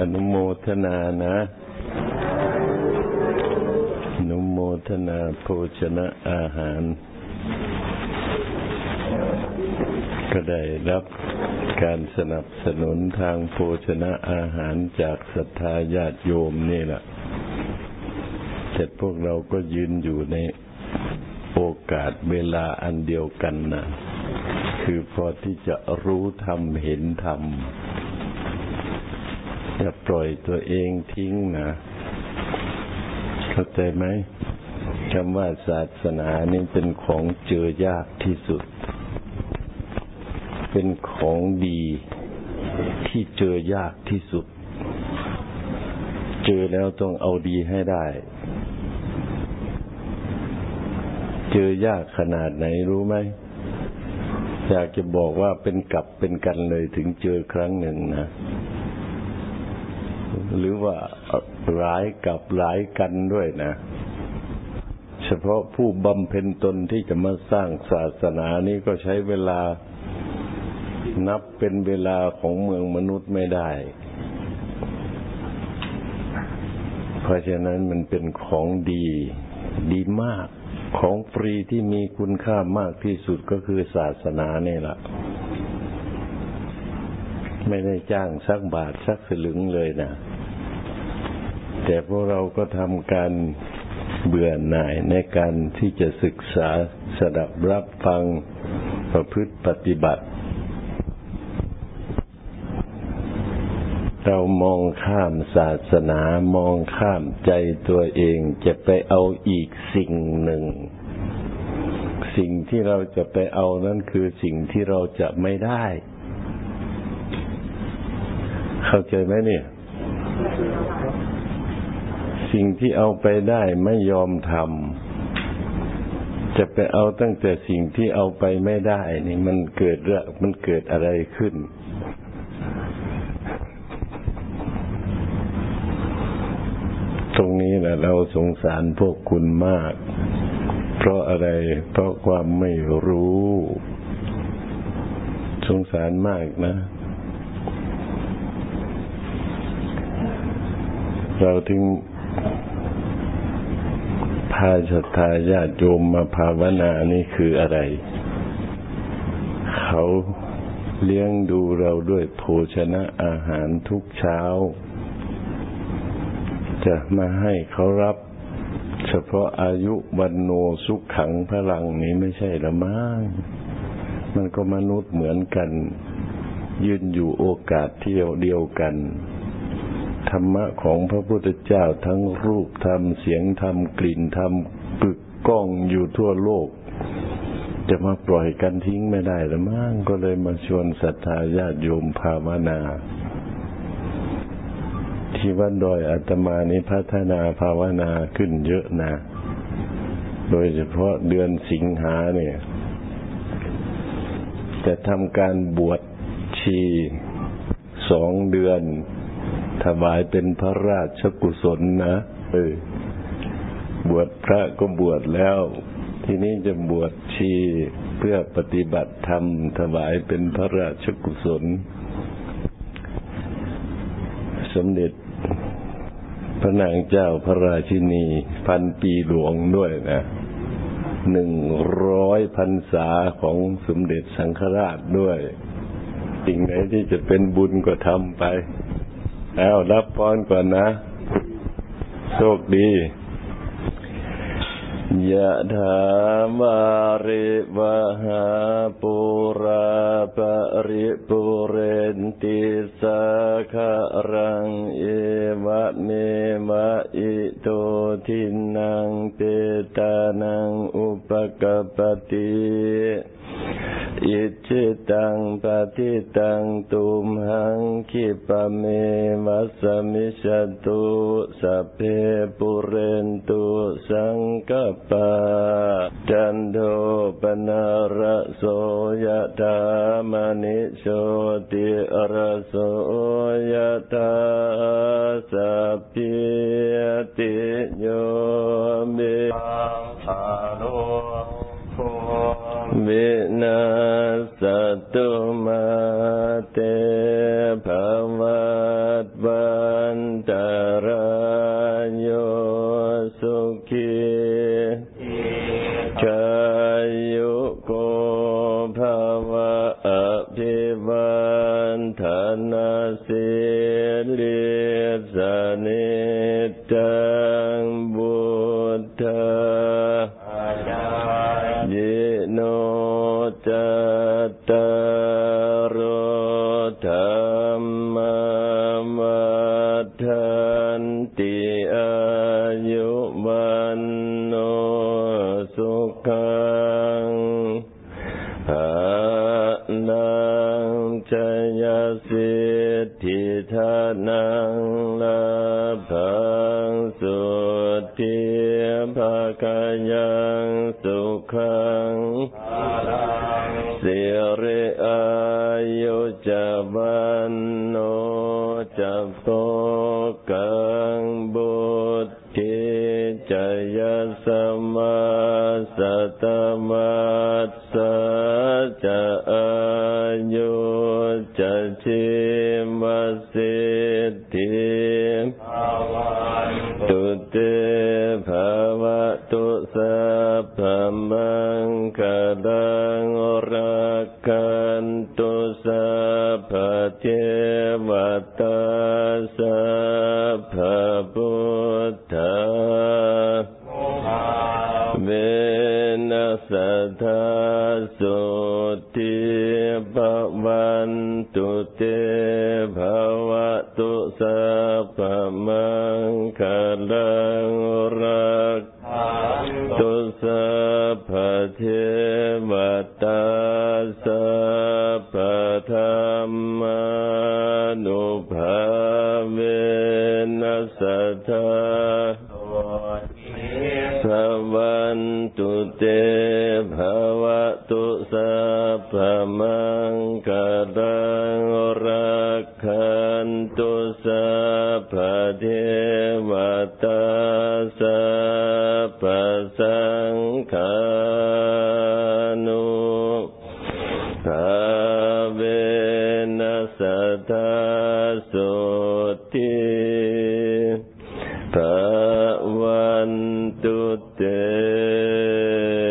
อนุโมทนานะอนุโมทนาโภชนะอาหาร ก็ได้รับการสนับสนุนทางโภชนะอาหารจากศรัทธาญาติโยมนี่แหละเสร็จพวกเราก็ยืนอยู่ในโอกาสเวลาอันเดียวกันนะคือพอที่จะรู้ธรรมเห็นธรรม อย่าปล่อยตัวเองทิ้งนะ เข้าใจไหมคำว่าศาสนานี่เป็นของเจอยากที่สุด เป็นของดีที่เจอยากที่สุด เจอแล้วต้องเอาดีให้ได้ เจอยากขนาดไหนรู้ไหมอยากจะบอกว่าเป็นกลับเป็นกันเลยถึงเจอครั้งหนึ่งนะ หรือว่าหลายกับหลายกันด้วยนะ เฉพาะผู้บำเพ็ญตนที่จะมาสร้างศาสนานี้ก็ใช้เวลานับเป็นเวลาของเมืองมนุษย์ไม่ได้ เพราะฉะนั้นมันเป็นของดี ดีมาก ของฟรีที่มีคุณค่ามากที่สุดก็คือศาสนาเนี่ยแหละ ไม่ได้จ้างสักบาทสักสลึงเลยนะแต่พวกเราก็ทำการเบื่อหน่ายในการที่จะศึกษาสดับรับฟังประพฤติปฏิบัติ เรามองข้ามศาสนามองข้ามใจตัวเองจะไปเอาอีกสิ่งหนึ่ง สิ่งที่เราจะไปเอานั่นคือสิ่งที่เราจะไม่ได้ เข้าใจไหมเนี่ย สิ่งที่เอาไปได้ไม่ยอมทำจะไปเอาตั้งแต่สิ่งที่เอาไปไม่ได้ นี่มันเกิดเรื่องมันเกิดอะไรขึ้นตรงนี้แหละเราสงสารพวกคุณมาก เพราะอะไร เพราะความไม่รู้ สงสารมากนะ เราถึงพาศรัทธาญาติโยมมาภาวนานี่คืออะไร เขาเลี้ยงดูเราด้วยโภชนะอาหารทุกเช้า จะมาให้เขารับ เฉพาะอายุวันโนสุขขังพลังนี้ไม่ใช่ละมั้งมันก็มนุษย์เหมือนกัน ยืนอยู่โอกาสเที่ยวเดียวกัน ธรรมะของพระพุทธเจ้าทั้งรูปธรรมเสียงธรรมกลิ่นธรรมกึกก้องอยู่ทั่วโลก จะมาปล่อยกันทิ้งไม่ได้ละมั้งก็เลยมาชวนศรัทธาญาติโยมภาวนาที่วัดดอยอาตมานี้พัฒนาภาวนาขึ้นเยอะนะ โดยเฉพาะเดือนสิงหาเนี่ย จะทำการบวชชีสองเดือน ถวายเป็นพระราชกุศลนะเออบวชพระก็บวชแล้ว ทีนี้จะบวชชีเพื่อปฏิบัติธรรม ถวายเป็นพระราชกุศล สมเด็จพระนางเจ้าพระราชินี พันปีหลวงด้วยนะหนึ่งร้อยพรรษาของสมเด็จสังฆราชด้วย สิ่งไหนที่จะเป็นบุญก็ทำไป แล้วรับพรก่อนนะ โชคดียะถาวาริวหาปุราปริปุเรนติสาคารังเอวะเมวะอิโตทินังเปตานังอุปกปติ อิจิตังปฏิตังตุมหังคิปะเมวัสมิชตุสัพเพปุเรนตุสังกปาจันโทปนาระโสยธามณิโชติระโสยธาสัพพิติโยมอาโล วินาสตุมาเตภวัตวาวันตรายโยสุขีชายุโกภวะอภิวันธนาสิลิ ติอายุวันโนสุขังภาลังชยสิทธิธานังลาภังสุทิภาคายังสุขังสิริอายุจวันโนจัปโต กังบุตติจยสมาสตมัสสะจะอายุจะชิมสิทธิ ตุสัพเทวตาสัพพุทธาเวนัสธาสุติภวันตุเตภวตุสัพมังคลัง ตุสัพพมังคลังรักขันตุสัพพเทวตาสัพพสังฆานุภาเวนัสธาสุ